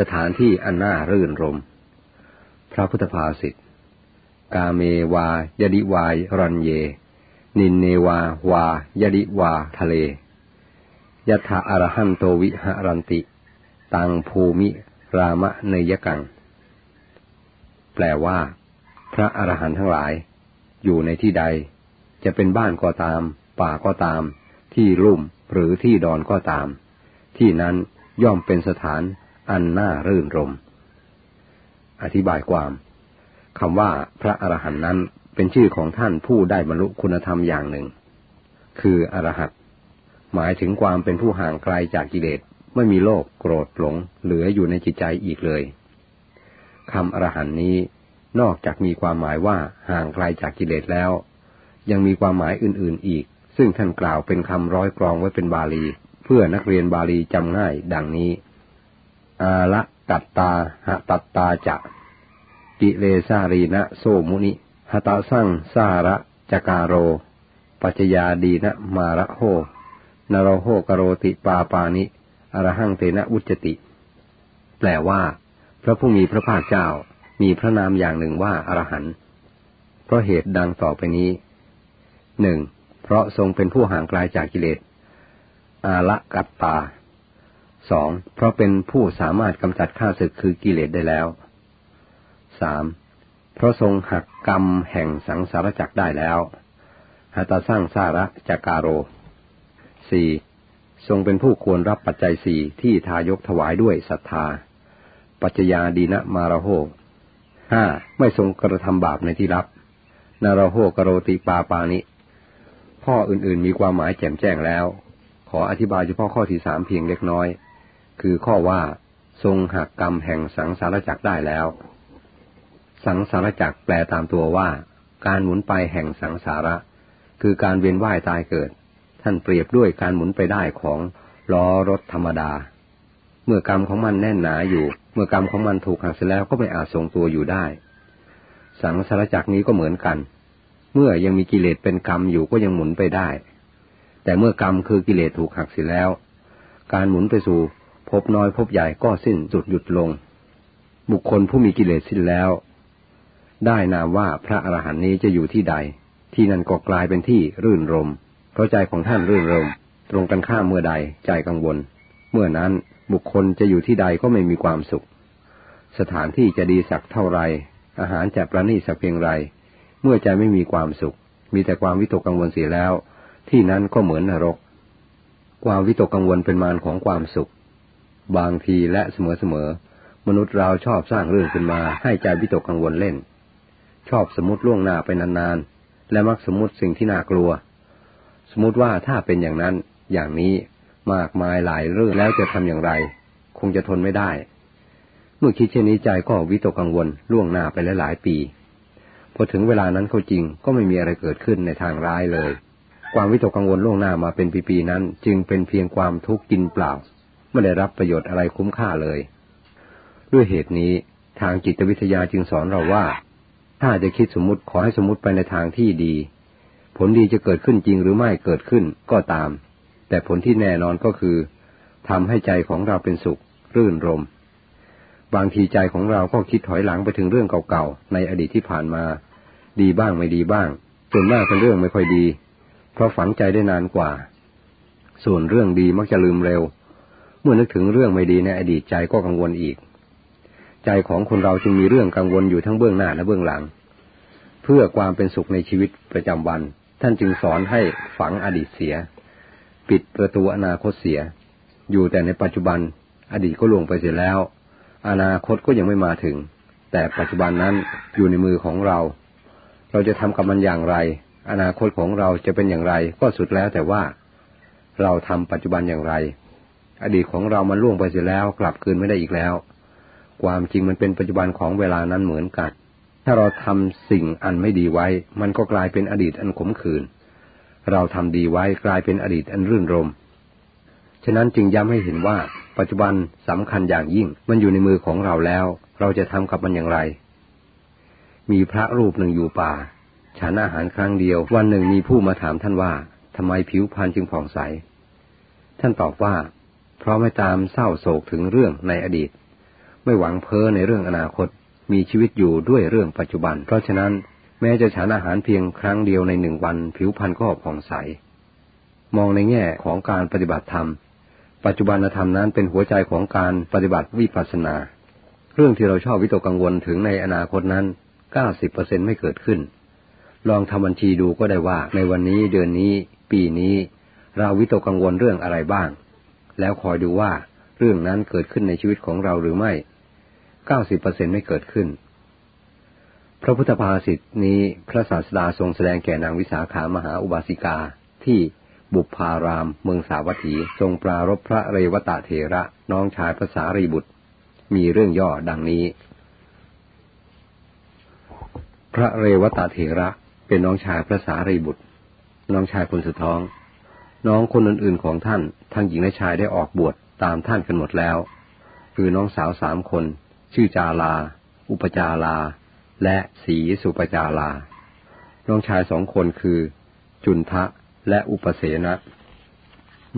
สถานที่อันน่ารื่นรม พระพุทธภาษิต กาเมวายดิวายรันเย นินเนวาวายดิวาทะเล ยถาอรหันโตวิหรันติ ตังภูมิรามะเนยกัง แปลว่า พระอรหันต์ทั้งหลาย อยู่ในที่ใด จะเป็นบ้านก็ตาม ป่าก็ตาม ที่ลุ่มหรือที่ดอนก็ตาม ที่นั้นย่อมเป็นสถาน อันน่ารื่นรม อธิบายความคำว่าพระอรหันต์นั้นเป็นชื่อของท่านผู้ได้บรรลุคุณธรรมอย่างหนึ่ง คืออรหัตหมายถึงความเป็นผู้ห่างไกลจากกิเลสไม่มีโลภโกรธหลงเหลืออยู่ในจิตใจอีกเลยคำอรหันต์นี้นอกจากมีความหมายว่าห่างไกลจากกิเลสแล้ว ยังมีความหมายอื่นๆอีก ซึ่งท่านกล่าวเป็นคำร้อยกรองไว้เป็นบาลี เพื่อนักเรียนบาลีจำง่ายดังนี้ อาละกัตตาหะตัตตาจะกิเลสารีนะโซมุนิหตาสั่งสาระจการโร ปัจยาดีนะมาระโหนรโหกโรติปาปานิอรหังเตนะอุจติ แปลว่า พระผู้มีพระภาคเจ้ามีพระนามอย่างหนึ่งว่าอรหันต์เพราะเหตุดังต่อไปนี้หนึ่งเพราะทรงเป็นผู้ห่างไกลาจากกิเลสอาละกัตตา สองเพราะเป็นผู้สามารถกำจัดข้าศึกคือกิเลสได้แล้วสามเพราะทรงหักกรรมแห่งสังสารจักได้แล้วหัตสร้างสาระจาการโรสี่ทรงเป็นผู้ควรรับปัจจัยสี่ที่ทายกถวายด้วยศรัทธา ปัจจยาดีนะมาราโหห้าไม่ทรงกระทำบาปในที่รับ นาราโหกโรติปาปานิ ข้ออื่นๆมีความหมายแจ่มแจ้งแล้ว ขออธิบายเฉพาะข้อที่สามเพียงเล็กน้อย คือข้อว่าทรงหักกรรมแห่งสังสารจักได้แล้ว สังสารจักแปลตามตัวว่า การหมุนไปแห่งสังสาระ คือการเวียนว่ายตายเกิด ท่านเปรียบด้วยการหมุนไปได้ของล้อรถธรรมดา เมื่อกรรมของมันแน่นหนาอยู่ เมื่อกรรมของมันถูกหักเสียแล้วก็ไม่อาจทรงตัวอยู่ได้ สังสารจักนี้ก็เหมือนกัน เมื่อยังมีกิเลสเป็นกรรมอยู่ก็ยังหมุนไปได้ แต่เมื่อกรรมคือกิเลสถูกหักเสียแล้ว การหมุนไปสู่ พบน้อยพบใหญ่ก็สิ้นสุดหยุดลง บุคคลผู้มีกิเลสสิ้นแล้ว ได้นามว่าพระอรหันต์นี้จะอยู่ที่ใด ที่นั่นก็กลายเป็นที่รื่นรม เพราะใจของท่านรื่นรม ตรงกันข้ามเมื่อใดใจกังวล เมื่อนั้นบุคคลจะอยู่ที่ใดก็ไม่มีความสุข สถานที่จะดีสักเท่าไร อาหารจะประณีตสักเพียงไร เมื่อใจไม่มีความสุข มีแต่ความวิตกกังวลเสียแล้ว ที่นั้นก็เหมือนนรก ความวิตกกังวลเป็นมารของความสุข บางทีและเสมอๆ มนุษย์เราชอบสร้างเรื่องขึ้นมาให้ใจวิตกกังวลเล่น ชอบสมมติล่วงหน้าไปนานๆ และมักสมมติสิ่งที่น่ากลัว สมมติว่าถ้าเป็นอย่างนั้นอย่างนี้มากมายหลายเรื่องแล้วจะทำอย่างไร คงจะทนไม่ได้ เมื่อคิดเช่นนี้ใจก็วิตกกังวลล่วงหน้าไปหลายปี พอถึงเวลานั้นเขาจริงก็ไม่มีอะไรเกิดขึ้นในทางร้ายเลย ความวิตกกังวลล่วงหน้ามาเป็นปีๆนั้น จึงเป็นเพียงความทุกข์กินเปล่า ไม่ได้รับประโยชน์อะไรคุ้มค่าเลย ด้วยเหตุนี้ทางจิตวิทยาจึงสอนเราว่า ถ้าจะคิดสมมติขอให้สมมติไปในทางที่ดี ผลดีจะเกิดขึ้นจริงหรือไม่เกิดขึ้นก็ตาม แต่ผลที่แน่นอนก็คือทำให้ใจของเราเป็นสุข รื่นรม บางทีใจของเราก็คิดถอยหลังไปถึงเรื่องเก่าๆในอดีตที่ผ่านมา ดีบ้างไม่ดีบ้างส่วนมากเป็นเรื่องไม่ค่อยดี เพราะฝังใจได้นานกว่า ส่วนเรื่องดีมักจะลืมเร็ว เมื่อนึกถึงเรื่องไม่ดีในอดีตใจก็กังวลอีก ใจของคนเราจึงมีเรื่องกังวลอยู่ทั้งเบื้องหน้าและเบื้องหลัง เพื่อความเป็นสุขในชีวิตประจำวัน ท่านจึงสอนให้ฝังอดีตเสีย ปิดประตูอนาคตเสีย อยู่แต่ในปัจจุบัน อดีตก็ล่วงไปเสียแล้ว อนาคตก็ยังไม่มาถึง แต่ปัจจุบันนั้นอยู่ในมือของเรา เราจะทำกับมันอย่างไร อนาคตของเราจะเป็นอย่างไร ก็สุดแล้วแต่ว่า เราทำปัจจุบันอย่างไร อดีตของเรามันล่วงไปเสียแล้ว กลับคืนไม่ได้อีกแล้ว ความจริงมันเป็นปัจจุบันของเวลานั้นเหมือนกัน ถ้าเราทำสิ่งอันไม่ดีไว้ มันก็กลายเป็นอดีตอันขมขื่นเราทำดีไว้กลายเป็นอดีตอันรื่นรมฉะนั้นจึงย้ำให้เห็นว่า ปัจจุบันสำคัญอย่างยิ่ง มันอยู่ในมือของเราแล้ว เราจะทำกับมันอย่างไร มีพระรูปหนึ่งอยู่ป่า ฉันอาหารครั้งเดียว วันหนึ่งมีผู้มาถามท่านว่าทำไมผิวพรรณจึงผ่องใส ท่านตอบว่า เพราะไม่ตามเศร้าโศกถึงเรื่องในอดีต ไม่หวังเพ้อในเรื่องอนาคต มีชีวิตอยู่ด้วยเรื่องปัจจุบัน เพราะฉะนั้นแม้จะฉันอาหารเพียงครั้งเดียวในหนึ่งวัน ผิวพรรณก็ผ่องใส มองในแง่ของการปฏิบัติธรรม ปัจจุบันธรรมนั้นเป็นหัวใจของการปฏิบัติวิปัสสนา เรื่องที่เราชอบวิตกกังวลถึงในอนาคตนั้นเก้าสิบเปอร์เซ็นไม่เกิดขึ้น ลองทำบัญชีดูก็ได้ว่าในวันนี้เดือนนี้ ปีนี้ เราวิตกกังวลเรื่องอะไรบ้าง แล้วคอยดูว่าเรื่องนั้นเกิดขึ้นในชีวิตของเราหรือไม่เก้าสิบเปอร์เซ็นไม่เกิดขึ้น พระพุทธภาษิตนี้พระศาสดาทรงแสดงแก่นางวิสาขามหาอุบาสิกาที่บุพาราม เมืองสาวัตถี ทรงปรารบพระเรวตะเถระน้องชายพระสารีบุตร มีเรื่องย่อดังนี้ พระเรวตะเถระเป็นน้องชายพระสารีบุตร น้องชายคนสุดท้อง น้องคนอื่นๆของท่านทั้งหญิงและชายได้ออกบวชตามท่านกันหมดแล้ว คือน้องสาวสามคน ชื่อจาลา อุปจาลา และสีสุปจาราน้องชายสองคนคือ จุนทะและอุปเสนะ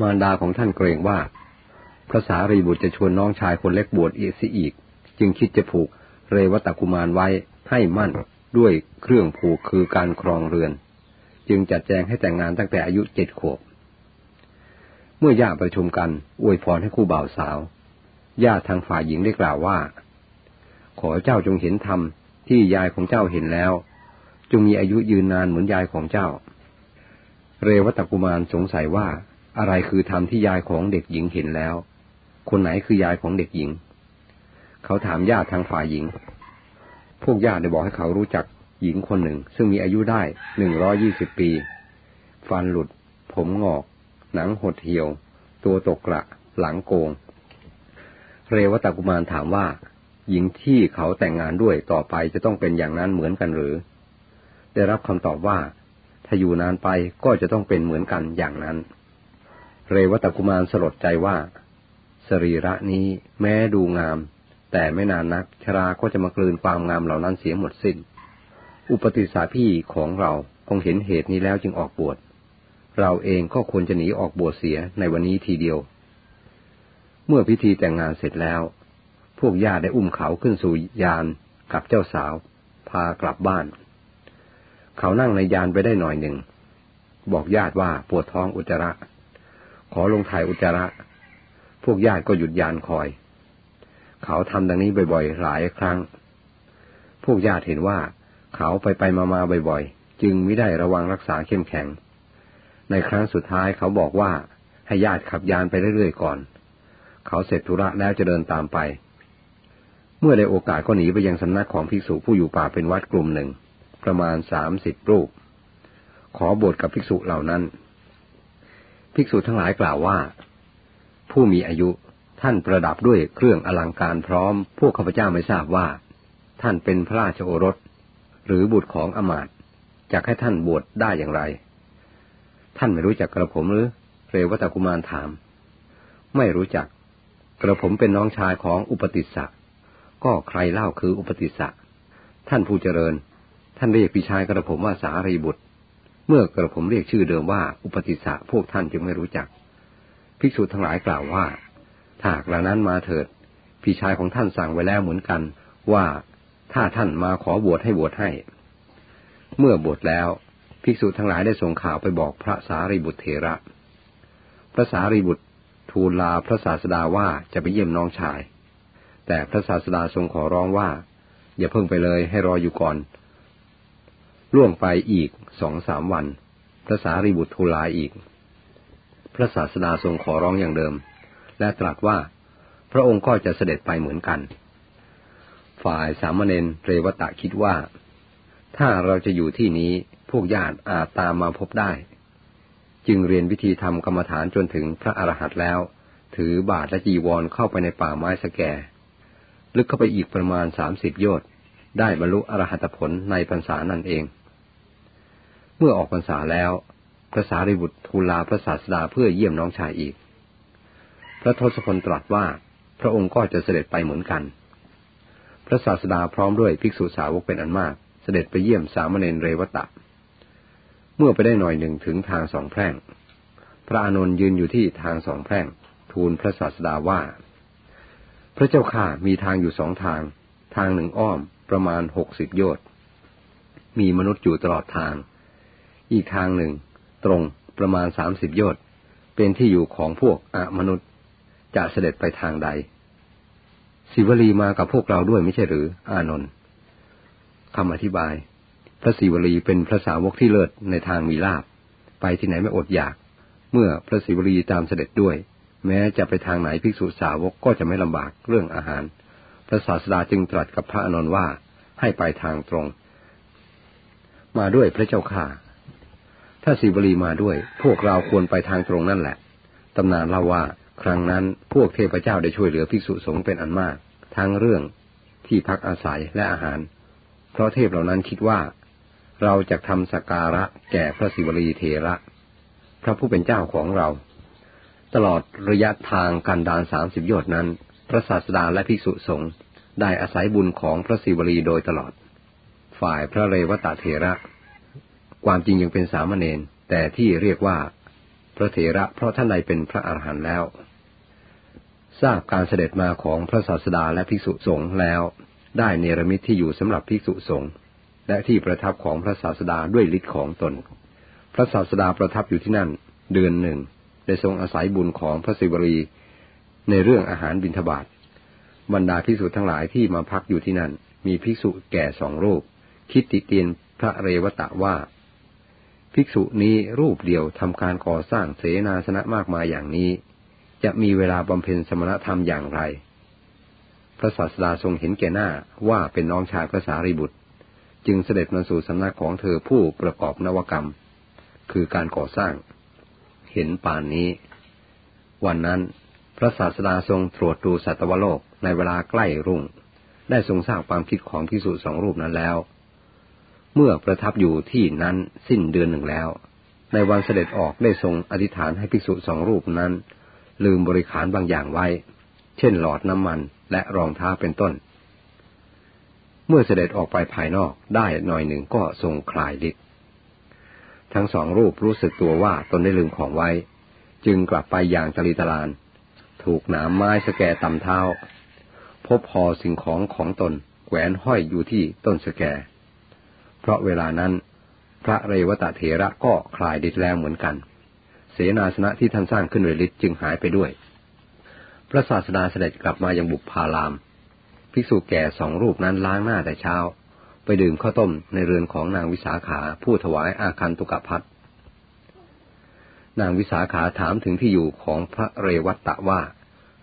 มารดาของท่านเกรงว่า พระสารีบุตรจะชวนน้องชายคนเล็กบวชอีกสิอีก จึงคิดจะผูกเรวตกุมารไว้ให้มั่นด้วยเครื่องผูกคือการครองเรือน จึงจัดแจงให้แต่งงานตั้งแต่อายุเจ็ดขวบ เมื่อญาติประชุมกันอวยพรให้คู่บ่าวสาวญาติทางฝ่ายหญิงได้กล่าวว่า ขอเจ้าจงเห็นธรรมที่ยายของเจ้าเห็นแล้ว จงมีอายุยืนนานเหมือนยายของเจ้า เรวตกุมารสงสัยว่าอะไรคือธรรมที่ยายของเด็กหญิงเห็นแล้ว คนไหนคือยายของเด็กหญิง เขาถามญาติทางฝ่ายหญิง พวกญาติได้บอกให้เขารู้จักหญิงคนหนึ่ง ซึ่งมีอายุได้หนึ่งร้อยี่สิบปี ฟันหลุด ผมงอก หนังหดเหี่ยว ตัวตกกระ หลังโกง เรวตกุมารถามว่า หญิงที่เขาแต่งงานด้วยต่อไปจะต้องเป็นอย่างนั้นเหมือนกันหรือ ได้รับคำตอบว่า ถ้าอยู่นานไปก็จะต้องเป็นเหมือนกันอย่างนั้น เรวตกุมารสลดใจว่า สรีระนี้แม้ดูงาม แต่ไม่นานนักชราก็จะมากลืนความงามเหล่านั้นเสียหมดสิน้น อุปติสาพี่ของเราคงเห็นเหตุนี้แล้วจึงออกบวช เราเองก็ควรจะหนีออกบวชเสียในวันนี้ทีเดียว เมื่อพิธีแต่งงานเสร็จแล้ว พวกญาติได้อุ้มเขาขึ้นสู่ยานกับเจ้าสาว พากลับบ้าน เขานั่งในยานไปได้หน่อยหนึ่ง บอกญาติว่าปวดท้องอุจจาระ ขอลงถ่ายอุจจาระ พวกญาติก็หยุดยานคอย เขาทำดังนี้บ่อยๆหลายครั้ง พวกญาติเห็นว่าเขาไปไปมาๆบ่อยๆ จึงไม่ได้ระวังรักษาเข้มแข็ง ในครั้งสุดท้ายเขาบอกว่าให้ญาติขับยานไปเรื่อยๆก่อน เขาเสร็จธุระแล้วจะเดินตามไป เมื่อได้โอกาสก็หนีไปยังสำนักของภิกษุผู้อยู่ป่าเป็นวัดกลุ่มหนึ่ง ประมาณสามสิบรูป ขอบทกับภิกษุเหล่านั้น ภิกษุทั้งหลายกล่าวว่า ผู้มีอายุท่านประดับด้วยเครื่องอลังการพร้อม พวกข้าพเจ้าไม่ทราบว่า ท่านเป็นพระราชโอรส หรือบุตรของอมาตจะให้ท่านบวชได้อย่างไร ท่านไม่รู้จักกระผมหรือ เรวตกุมารถาม ไม่รู้จัก กระผมเป็นน้องชายของอุปติสสะ ก็ใครเล่าคืออุปติสสะ ท่านผู้เจริญ ท่านเรียกพี่ชายกระผมว่าสารีบุตร เมื่อกระผมเรียกชื่อเดิมว่าอุปติสสะพวกท่านจึงไม่รู้จัก ภิกษุทั้งหลายกล่าวว่า ถ้ากระนั้นมาเถิด พี่ชายของท่านสั่งไว้แล้วเหมือนกัน ว่าถ้าท่านมาขอบวชให้บวชให้ เมื่อบวชแล้ว ภิกษุทั้งหลายได้ส่งข่าวไปบอกพระสารีบุตรเถระ พระสารีบุตรทูลลาพระศาสดาว่าจะไปเยี่ยมน้องชาย แต่พระศาสดาทรงขอร้องว่า อย่าเพิ่งไปเลยให้รออยู่ก่อน ล่วงไปอีกสองสามวัน พระสารีบุตรทูลลาอีก พระศาสดาทรงขอร้องอย่างเดิม และตรัสว่า พระองค์ก็จะเสด็จไปเหมือนกัน ฝ่ายสามเณรเรวตะคิดว่า ถ้าเราจะอยู่ที่นี้พวกญาติอาจตามมาพบได้ จึงเรียนวิธีทำกรรมฐานจนถึงพระอรหันต์แล้ว ถือบาทและจีวรเข้าไปในป่าไม้สแก ลึกเข้าไปอีกประมาณสามสิบโยชน์ได้บรรลุอรหัตผลในพรรษานั่นเอง เมื่อออกพรรษาแล้วพระสารีบุตรทูลลาพระศาสดาเพื่อเยี่ยมน้องชายอีก พระทศพลตรัสว่าพระองค์ก็จะเสด็จไปเหมือนกัน พระศาสดาพร้อมด้วยภิกษุสาวกเป็นอันมาก เสด็จไปเยี่ยมสามเณรเรวตะ เมื่อไปได้หน่อยหนึ่งถึงทางสองแพร่ง พระอานนท์ยืนอยู่ที่ทางสองแพร่ง ทูลพระศาสดาว่า พระเจ้าข่ามีทางอยู่สองทาง ทางหนึ่งอ้อมประมาณหกสิบโยชน์มีมนุษย์อยู่ตลอดทาง อีกทางหนึ่ง ตรงประมาณสามสิบโยชน์เป็นที่อยู่ของพวกอมนุษย์ จะเสด็จไปทางใดศิวลีมากับพวกเราด้วยไม่ใช่หรือ อานนท์ คำอธิบาย พระศิวลีเป็นพระสาวกที่เลิศในทางมีลาบ ไปที่ไหนไม่อดอยาก เมื่อพระศิวลีตามเสด็จด้วย แม้จะไปทางไหนภิกษุสาวกก็จะไม่ลำบากเรื่องอาหาร พระศาสดาจึงตรัสกับพระอานนท์ว่าให้ไปทางตรง มาด้วยพระเจ้าข่าถ้าศิวลีมาด้วย พวกเราควรไปทางตรงนั่นแหละ ตำนานเล่าว่าครั้งนั้นพวกเทพเจ้าได้ช่วยเหลือภิกษุสงฆ์เป็นอันมาก ทั้งเรื่องที่พักอาศัยและอาหาร เพราะเทพเหล่านั้นคิดว่า เราจะทำสการะแก่พระศิวลีเทระ พระผู้เป็นเจ้าของเรา ตลอดระยะทางกันดานสามสิบโยชน์นั้น พระศาสดาและภิกษุสงฆ์ได้อาศัยบุญของพระศิวลีโดยตลอด ฝ่ายพระเรวตเทระ ความจริงยังเป็นสามเณรแต่ที่เรียกว่า พระเถระเพราะท่านใดเป็นพระอรหันต์แล้ว ทราบการเสด็จมาของพระศาสดาและภิกษุสงฆ์แล้ว ได้เนรมิตที่อยู่สำหรับภิกษุสงฆ์และที่ประทับของพระศาสดาด้วยฤทธิ์ของตน พระศาสดาประทับอยู่ที่นั่น เดือนหนึ่งได้ทรงอาศัยบุญของพระศิวรี ในเรื่องอาหารบิณฑบาตบรรดาภิกษุทั้งหลายที่มาพักอยู่ที่นั่น มีภิกษุแก่สองรูป คิดติเตียนพระเรวตะว่า ภิกษุนี้รูปเดียวทำการก่อสร้างเสนาสนะมากมายอย่างนี้ จะมีเวลาบำเพ็ญสมณธรรมอย่างไร พระศาสดาทรงเห็นแก่หน้าว่าเป็นน้องชายพระสารีบุตร จึงเสด็จมาสู่สำนักของเธอผู้ประกอบนวกรรม คือการก่อสร้าง เห็นป่านนี้ วันนั้น พระศาสดาทรงตรวจดูสัตวโลกในเวลาใกล้รุ่ง ได้ทรงทราบความคิดของพิสุสองรูปนั้นแล้ว เมื่อประทับอยู่ที่นั้นสิ้นเดือนหนึ่งแล้ว ในวันเสด็จออกได้ทรงอธิษฐานให้ภิกษุสองรูปนั้น ลืมบริขารบางอย่างไว้ เช่นหลอดน้ำมัน และรองเท้าเป็นต้น เมื่อเสด็จออกไปภายนอกได้หน่อยหนึ่งก็ทรงคลายฤทธิ์ทั้งสองรูปรู้สึกตัวว่าตนได้ลืมของไว้ จึงกลับไปอย่างตลีตลาน ถูกหนามไม้สแกต่ำเท้า พบพอสิ่งของของตนแขวนห้อยอยู่ที่ต้นสแก เพราะเวลานั้น พระเรวตะเถระก็คลายดิดแล้วเหมือนกัน เสนาสนะที่ท่านสร้างขึ้นเรลิตจึงหายไปด้วย พระศาสดาเสด็จกลับมายังบุกพาราม ภิกษุแก่สองรูปนั้นล้างหน้าแต่เช้า ไปดื่มข้าวต้มในเรือนของนางวิสาขาผู้ถวายอาคันตุกพัทนางวิสาขาถามถึงที่อยู่ของพระเรวัตตะว่า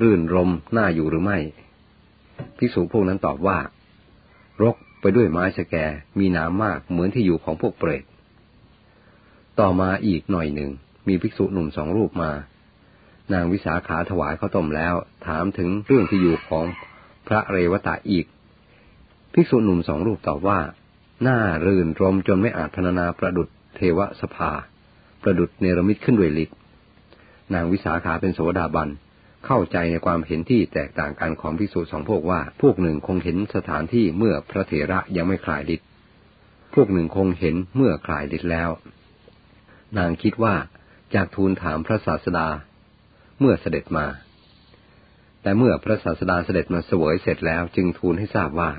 รื่นรมน่าอยู่หรือไม่ ภิกษุพวกนั้นตอบว่า รกไปด้วยไม้สแกมีหนามมากเหมือนที่อยู่ของพวกเปรต ต่อมาอีกหน่อยหนึ่ง มีภิกษุหนุ่มสองรูปมา นางวิสาขาถวายข้าวต้มแล้ว ถามถึงเรื่องที่อยู่ของพระเรวตะอีก ภิกษุหนุ่มสองรูปตอบว่า หน้ารื่นรมจนไม่อาจพรรณนาประดุดเทวสภา ประดุดเนรมิตขึ้นด้วยฤทธิ์นางวิสาขาเป็นโสดาบันเข้าใจในความเห็นที่แตกต่างกันของภิกษุสองพวกว่า พวกหนึ่งคงเห็นสถานที่เมื่อพระเถระยังไม่คลายฤทธิ์พวกหนึ่งคงเห็นเมื่อคลายฤทธิ์แล้ว นางคิดว่าจากทูลถามพระศาสดา เมื่อเสด็จมา แต่เมื่อพระศาสดาเสด็จมาเสวยเสร็จแล้วจึงทูลให้ทราบว่า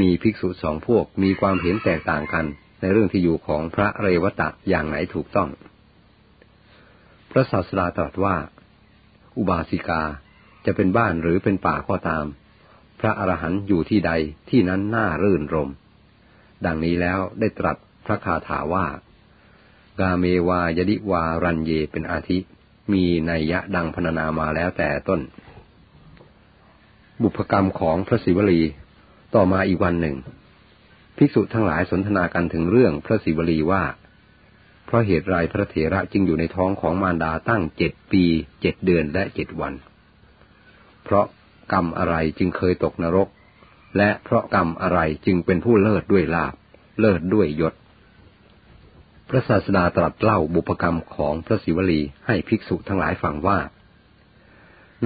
มีภิกษุสองพวกมีความเห็นแตกต่างกันในเรื่องที่อยู่ของพระเรวตะอย่างไหนถูกต้อง พระศาสดาตรัสว่า อุบาสิกาจะเป็นบ้านหรือเป็นป่าก็ตาม พระอรหันต์อยู่ที่ใดที่นั้นน่ารื่นรม ดังนี้แล้วได้ตรัสพระคาถาว่า กาเมวายดิวารันเยเป็นอาทิ มีนัยยะดังพรรณนามาแล้วแต่ต้น บุพกรรมของพระศิวลีต่อมาอีกวันหนึ่ง ภิกษุทั้งหลายสนทนากันถึงเรื่องพระศิวลีว่า เพราะเหตุไรพระเถระจึงอยู่ในท้องของมารดาตั้งเจ็ดปีเจ็ดเดือนและเจ็ดวัน เพราะกรรมอะไรจึงเคยตกนรก และเพราะกรรมอะไรจึงเป็นผู้เลิศด้วยลาบ เลิศด้วยยศ พระศาสดาตรัสเล่าบุพกรรมของพระศิวลีให้ภิกษุทั้งหลายฟังว่า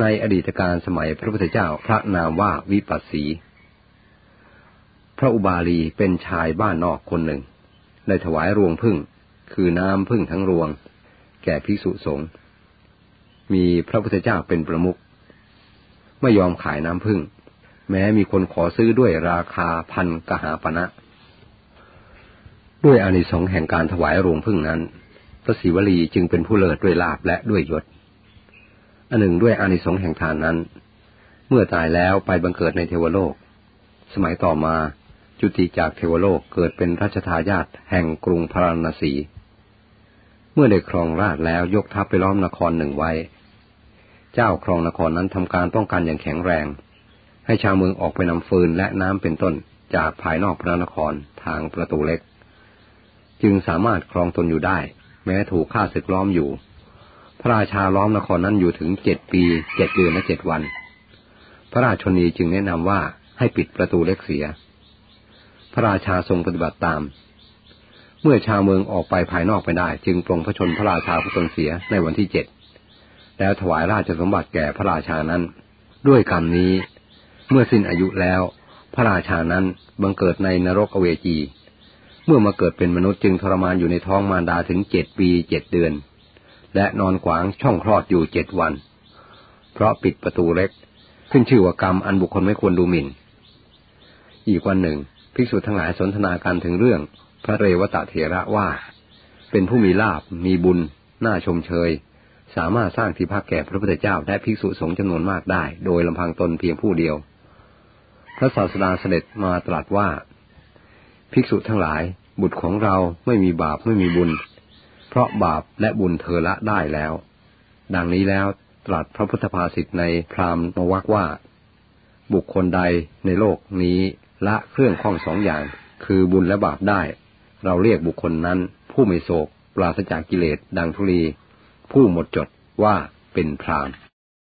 ในอดีตการสมัยพระพุทธเจ้าพระนามว่าวิปัสสี พระอุบาลีเป็นชายบ้านนอกคนหนึ่ง ได้ถวายรวงพึ่งคือน้ำพึ่งทั้งรวง แก่ภิกษุสงฆ์มีพระพุทธเจ้าเป็นประมุขไม่ยอมขายน้ำพึ่ง แม้มีคนขอซื้อด้วยราคาพันกหาปณะ ด้วยอานิสงส์แห่งการถวายโรงพึ่งนั้น พระศิวลีจึงเป็นผู้เลิศด้วยลาบและด้วยยศ อันหนึ่งด้วยอานิสงส์แห่งทานนั้น เมื่อตายแล้วไปบังเกิดในเทวโลก สมัยต่อมาจุติจากเทวโลกเกิดเป็นราชทายาทแห่งกรุงพาราณสี เมื่อได้ครองราชแล้วยกทัพไปล้อมนครหนึ่งไว้ เจ้าครองนครนั้นทำการป้องกันอย่างแข็งแรง ให้ชาวเมืองออกไปนำฟืนและน้ำเป็นต้นจากภายนอกพระนครทางประตูเล็ก จึงสามารถครองตนอยู่ได้ แม้ถูกฆ่าศึกล้อมอยู่ พระราชาล้อมนครนั้นอยู่ถึงเจ็ดปีเจ็ดเดือนและเจ็ดวัน พระราชนีจึงแนะนำว่าให้ปิดประตูเล็กเสีย พระราชาทรงปฏิบัติตาม เมื่อชาวเมืองออกไปภายนอกไปได้ จึงปรงพระชนพระราชาผู้ตนเสียในวันที่เจ็ดแล้วถวายราชสมบัติแก่พระราชานั้น ด้วยกรรมนี้ เมื่อสิ้นอายุแล้ว พระราชานั้นบังเกิดในนรกอเวจี เมื่อมาเกิดเป็นมนุษย์จึงทรมานอยู่ในท้องมารดาถึงเจ็ดปีเจ็ดเดือน และนอนขวางช่องคลอดอยู่เจ็ดวัน เพราะปิดประตูเล็ก ขึ้นชื่อว่ากรรมอันบุคคลไม่ควรดูหมิ่น อีกวันหนึ่ง ภิกษุทั้งหลายสนทนากันถึงเรื่อง พระเรวตะเถระว่า เป็นผู้มีลาบมีบุญ น่าชมเชย สามารถสร้างที่พักแก่พระพุทธเจ้าและภิกษุสงฆ์จำนวนมากได้ โดยลำพังตนเพียงผู้เดียว พระศาสดาเสด็จมาตรัสว่า ภิกษุทั้งหลาย บุตรของเราไม่มีบาปไม่มีบุญ เพราะบาปและบุญเธอละได้แล้ว ดังนี้แล้วตรัสพระพุทธภาษิตในพราหมณ์วักว่า บุคคลใดในโลกนี้ละเครื่องข้องสองอย่าง คือบุญและบาปได้ เราเรียกบุคคลนั้น ผู้ไม่โศก ปราศจากกิเลสดังทุลี ผู้หมดจดว่าเป็นพรามณ์